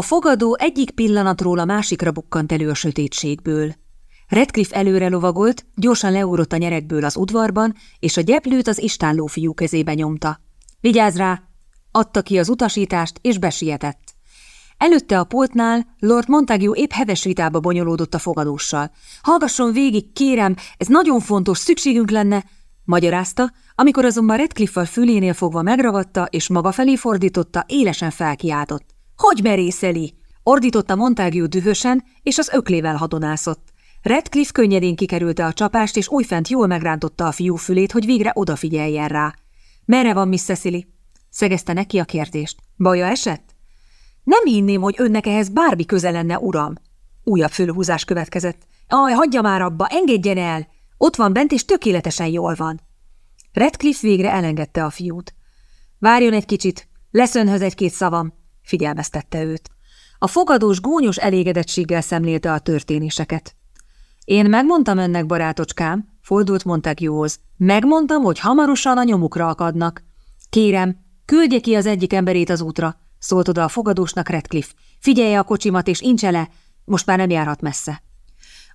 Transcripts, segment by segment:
A fogadó egyik pillanatról a másikra bukkant elő a sötétségből. Redcliffe előre lovagolt, gyorsan leugrott a nyerekből az udvarban, és a gyeplőt az istálló fiú kezébe nyomta. Vigyázz rá! Adta ki az utasítást, és besietett. Előtte a poltnál Lord Montague épp heves vitába bonyolódott a fogadóssal. Hallgasson végig, kérem, ez nagyon fontos, szükségünk lenne, magyarázta, amikor azonban Redcliffe-val fülénél fogva megragadta, és maga felé fordította, élesen felkiáltott. Hogy merészeli? Ordította Montague dühösen, és az öklével hadonászott. Redcliffe könnyedén kikerülte a csapást, és újfent jól megrántotta a fiú fülét, hogy végre odafigyeljen rá. Merre van Miss Cecily? Szegezte neki a kérdést. Baja esett? Nem hinném, hogy önnek ehhez bármi köze lenne, uram. Újabb fölhúzás következett. Aj, hagyja már abba, engedjen el! Ott van bent, és tökéletesen jól van. Redcliffe végre elengedte a fiút. Várjon egy kicsit, lesz önhöz egy-két szavam, figyelmeztette őt. A fogadós gónyos elégedettséggel szemlélte a történéseket. Én megmondtam önnek, barátocskám, fordult Montaguehoz. Megmondtam, hogy hamarosan a nyomukra akadnak. Kérem, küldje ki az egyik emberét az útra, szólt oda a fogadósnak Redcliffe. Figyelje a kocsimat és incse most már nem járhat messze.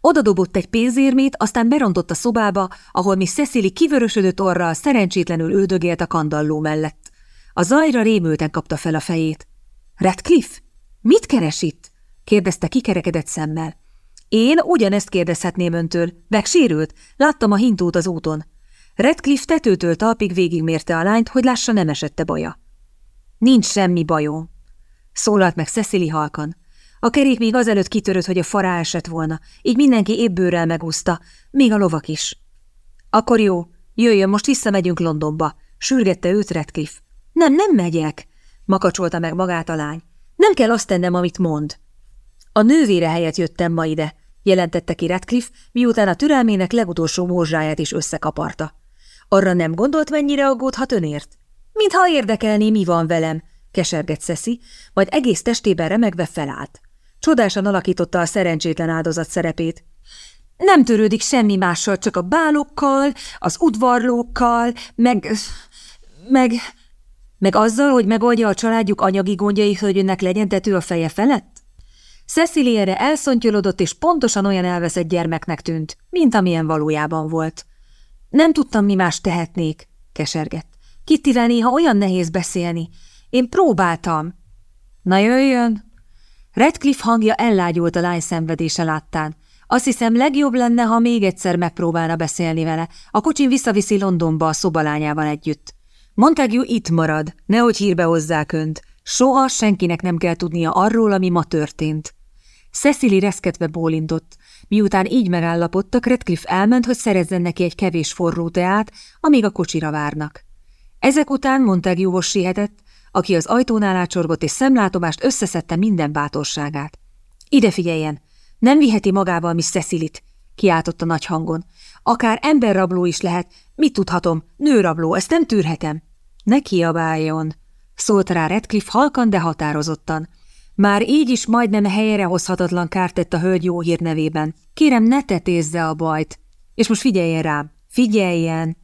Oda dobott egy pénzérmét, aztán berontott a szobába, ahol mi Cecily kivörösödött orral szerencsétlenül ődögélt a kandalló mellett. A zajra rémülten kapta fel a fejét. – Redcliffe? Mit keres itt? – kérdezte kikerekedett szemmel. Én ugyanezt kérdezhetném öntől. Megsérült? Láttam a hintót az úton. Redcliffe tetőtől talpig végigmérte a lányt, hogy lássa nem esette baja. Nincs semmi bajom. Szólalt meg Cecily halkan. A kerék még azelőtt kitörött, hogy a fará esett volna, így mindenki ébbőrrel megúszta, még a lovak is. Akkor jó, jöjjön, most visszamegyünk Londonba, sürgette őt Redcliffe. Nem, nem megyek, makacsolta meg magát a lány. Nem kell azt tennem, amit mond. A nővére helyett jöttem ma ide, jelentette ki Radcliffe, miután a türelmének legutolsó morzsáját is összekaparta. Arra nem gondolt, mennyire aggódhat önért? Mintha érdekelné, mi van velem, kesergett Szeszi, majd egész testében remegve felállt. Csodásan alakította a szerencsétlen áldozat szerepét. Nem törődik semmi mással, csak a bálokkal, az udvarlókkal, meg... meg... meg azzal, hogy megoldja a családjuk anyagi gondjai, hogy önnek legyen tető a feje felett? Cecily erre elszontyolodott, és pontosan olyan elveszett gyermeknek tűnt, mint amilyen valójában volt. Nem tudtam, mi más tehetnék, kesergett. Kittivel néha olyan nehéz beszélni. Én próbáltam. Na jöjjön! Redcliffe hangja ellágyult a lány szenvedése láttán. Azt hiszem, legjobb lenne, ha még egyszer megpróbálna beszélni vele. A kocsin visszaviszi Londonba a szobalányával együtt. Montague itt marad, nehogy hírbe hozzák önt. Soha senkinek nem kell tudnia arról, ami ma történt. Cecily reszketve bólintott. Miután így megállapodtak, Redcliffe elment, hogy szerezzen neki egy kevés forró teát, amíg a kocsira várnak. Ezek után Montague-hoz aki az ajtónál ácsorgott és szemlátomást összeszedte minden bátorságát. Ide figyeljen! Nem viheti magával Miss Cecilit, kiáltotta nagy hangon. Akár emberrabló is lehet, mit tudhatom, nőrabló, ezt nem tűrhetem. Ne kiabáljon, szólt rá Redcliffe halkan, de határozottan. Már így is majdnem helyre hozhatatlan kárt tett a hölgy jó hírnevében. Kérem, ne tetézze a bajt. És most figyeljen rám, figyeljen!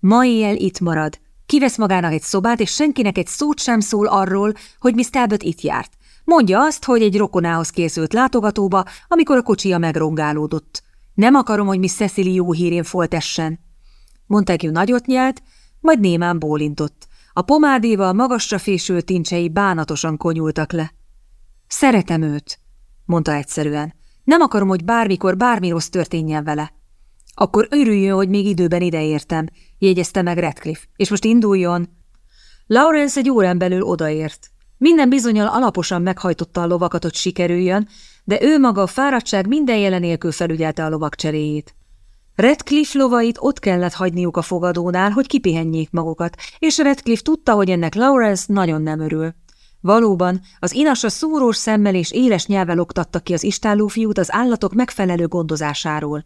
Ma éjjel itt marad. Kivesz magának egy szobát, és senkinek egy szót sem szól arról, hogy Miss Talbot itt járt. Mondja azt, hogy egy rokonához készült látogatóba, amikor a kocsia megrongálódott. Nem akarom, hogy Miss Cecily jó hírén foltessen. Montague nagyot nyelt, majd némán bólintott. A pomádéval magasra fésült tincsei bánatosan konyultak le. Szeretem őt, mondta egyszerűen. Nem akarom, hogy bármikor bármi rossz történjen vele. Akkor örüljön, hogy még időben ideértem, jegyezte meg Radcliffe, és most induljon. Lawrence egy órán belül odaért. Minden bizonyal alaposan meghajtotta a lovakat, hogy sikerüljön, de ő maga a fáradtság minden jelenélkül felügyelte a lovak cseréjét. Redcliffe lovait ott kellett hagyniuk a fogadónál, hogy kipihenjék magukat, és Redcliffe tudta, hogy ennek Lawrence nagyon nem örül. Valóban, az inasa szúrós szemmel és éles nyelvel oktatta ki az istállófiút az állatok megfelelő gondozásáról.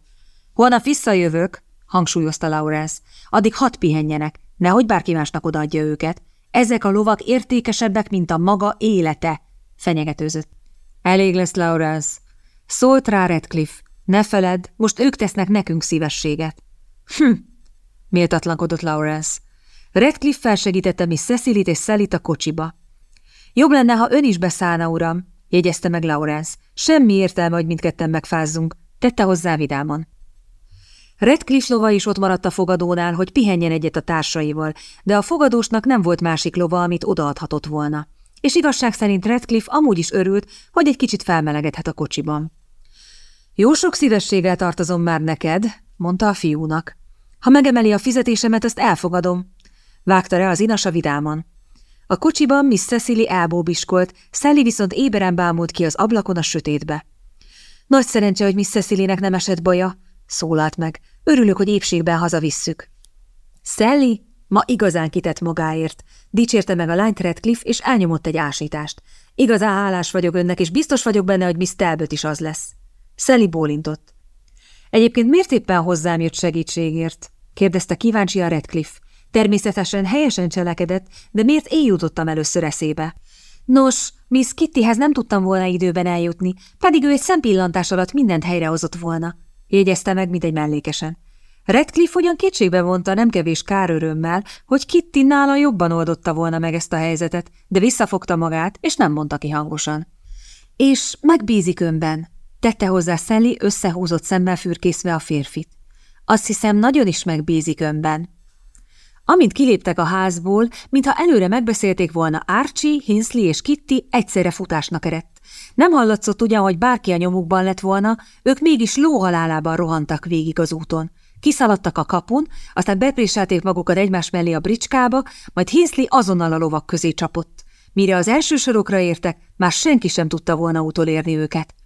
Holnap visszajövök, hangsúlyozta Lawrence, addig hat pihenjenek, nehogy bárki másnak odaadja őket. Ezek a lovak értékesebbek, mint a maga élete, fenyegetőzött. Elég lesz, Lawrence. Szólt rá Redcliffe. Ne feledd, most ők tesznek nekünk szívességet. Hm, méltatlankodott Lawrence. Redcliffe felsegítette Miss Cecilit és Szelit a kocsiba. Jobb lenne, ha ön is beszállna, uram, jegyezte meg Laurence. Semmi értelme, hogy mindketten megfázzunk, tette hozzá vidáman. Redcliffe lova is ott maradt a fogadónál, hogy pihenjen egyet a társaival, de a fogadósnak nem volt másik lova, amit odaadhatott volna. És igazság szerint Redcliffe amúgy is örült, hogy egy kicsit felmelegedhet a kocsiban. Jó sok szívességgel tartozom már neked, mondta a fiúnak. Ha megemeli a fizetésemet, azt elfogadom. Vágta rá az inasa vidáman. A kocsiban Miss Cecily elbóbiskolt, Sally viszont éberen bámult ki az ablakon a sötétbe. Nagy szerencse, hogy Miss Cecily-nek nem esett baja, szólalt meg. Örülök, hogy épségben hazavisszük. Sally ma igazán kitett magáért. Dicsérte meg a lányt Redcliffe, és elnyomott egy ásítást. Igazán hálás vagyok önnek, és biztos vagyok benne, hogy Miss Talbot is az lesz. Sally bólintott. Egyébként miért éppen hozzám jött segítségért? kérdezte kíváncsi a Redcliffe. Természetesen helyesen cselekedett, de miért én jutottam először eszébe? Nos, Miss Kittyhez nem tudtam volna időben eljutni, pedig ő egy szempillantás alatt mindent helyrehozott volna, jegyezte meg, mint egy mellékesen. Redcliffe ugyan kétségbe vonta nem kevés kárörömmel, hogy Kitty nála jobban oldotta volna meg ezt a helyzetet, de visszafogta magát, és nem mondta ki hangosan. És megbízik önben, tette hozzá Sally összehúzott szemmel fürkészve a férfit. Azt hiszem, nagyon is megbízik önben. Amint kiléptek a házból, mintha előre megbeszélték volna Archie, Hinsley és Kitty egyszerre futásnak eredt. Nem hallatszott ugyan, hogy bárki a nyomukban lett volna, ők mégis lóhalálában rohantak végig az úton. Kiszaladtak a kapun, aztán bepréselték magukat egymás mellé a bricskába, majd Hinsley azonnal a lovak közé csapott. Mire az első sorokra értek, már senki sem tudta volna utolérni őket. –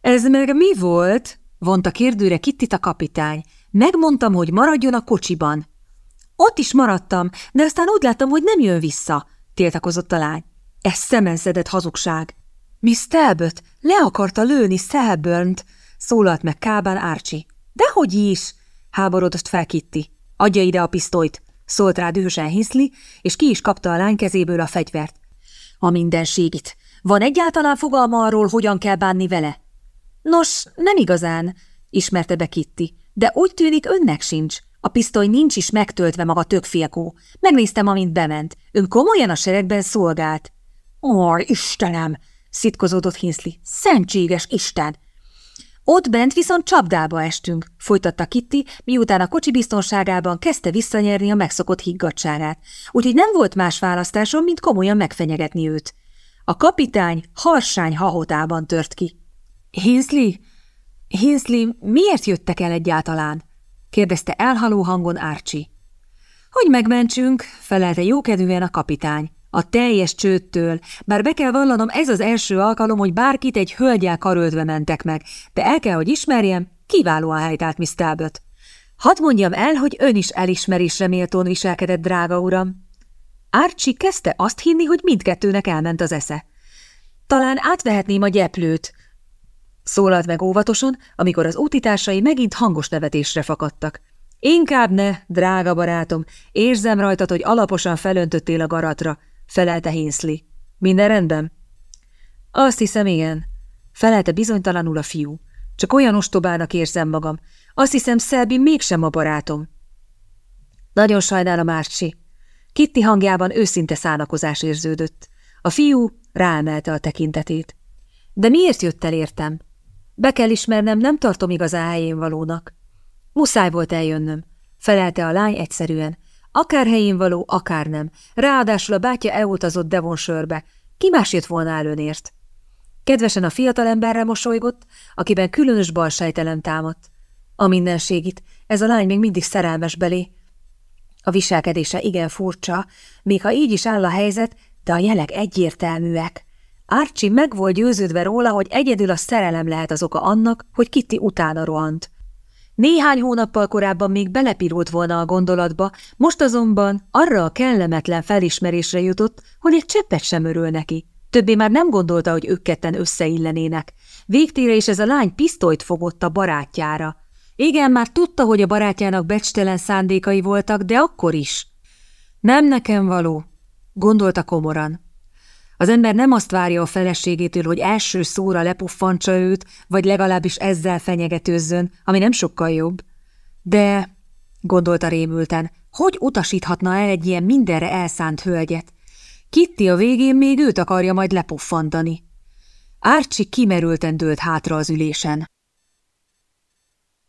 Ez meg mi volt? – vonta kérdőre Kittit a kapitány. – Megmondtam, hogy maradjon a kocsiban. Ott is maradtam, de aztán úgy láttam, hogy nem jön vissza, tiltakozott a lány. Ez szemenszedett hazugság. Miss Talbot le akarta lőni Selburnt, szólalt meg Kában Árcsi. Dehogy is, háborodott fel Kitty. Adja ide a pisztolyt, szólt rá dühösen Hinsley, és ki is kapta a lány kezéből a fegyvert. A mindenségit. Van egyáltalán fogalma arról, hogyan kell bánni vele? Nos, nem igazán, ismerte be Kitty, de úgy tűnik önnek sincs. A pisztoly nincs is megtöltve maga tökfélkó. Megnéztem, amint bement. Ön komolyan a seregben szolgált. Ó, Istenem! szitkozódott Hinsley. Szentséges Isten! Ott bent viszont csapdába estünk, folytatta Kitty, miután a kocsi biztonságában kezdte visszanyerni a megszokott higgadságát, úgyhogy nem volt más választásom, mint komolyan megfenyegetni őt. A kapitány harsány hahotában tört ki. Hinsley? Hinsley, miért jöttek el egyáltalán? kérdezte elhaló hangon Árcsi. Hogy megmentsünk, felelte jókedvűen a kapitány. A teljes csőttől, bár be kell vallanom, ez az első alkalom, hogy bárkit egy hölgyel karöltve mentek meg, de el kell, hogy ismerjem, kiválóan helytált Miss Talbot. Hadd mondjam el, hogy ön is elismerésre méltón viselkedett, drága uram. Árcsi kezdte azt hinni, hogy mindkettőnek elment az esze. Talán átvehetném a gyeplőt, Szólalt meg óvatosan, amikor az útitársai megint hangos nevetésre fakadtak. Inkább ne, drága barátom, érzem rajtad, hogy alaposan felöntöttél a garatra, felelte Hinsley. Minden rendben? Azt hiszem, igen, felelte bizonytalanul a fiú. Csak olyan ostobának érzem magam. Azt hiszem, Szelbi mégsem a barátom. Nagyon sajnálom, Árcsi. Kitti hangjában őszinte szánakozás érződött. A fiú ráemelte a tekintetét. De miért jött el értem? Be kell ismernem, nem tartom igazán helyén valónak. Muszáj volt eljönnöm, felelte a lány egyszerűen. Akár helyén való, akár nem. Ráadásul a bátyja elutazott Devonshire-be. Ki más jött volna előnért? Kedvesen a fiatalemberre mosolygott, akiben különös balsejtelem támadt. A mindenségit, ez a lány még mindig szerelmes belé. A viselkedése igen furcsa, még ha így is áll a helyzet, de a jelek egyértelműek. Archie meg volt győződve róla, hogy egyedül a szerelem lehet az oka annak, hogy Kitty utána rohant. Néhány hónappal korábban még belepirult volna a gondolatba, most azonban arra a kellemetlen felismerésre jutott, hogy egy cseppet sem örül neki. Többé már nem gondolta, hogy ők ketten összeillenének. Végtére is ez a lány pisztolyt fogott a barátjára. Igen, már tudta, hogy a barátjának becstelen szándékai voltak, de akkor is. Nem nekem való, gondolta komoran. Az ember nem azt várja a feleségétől, hogy első szóra lepuffantsa őt, vagy legalábbis ezzel fenyegetőzzön, ami nem sokkal jobb. De, gondolta rémülten, hogy utasíthatna el egy ilyen mindenre elszánt hölgyet? Kitty a végén még őt akarja majd lepuffantani. Árcsi kimerülten dőlt hátra az ülésen.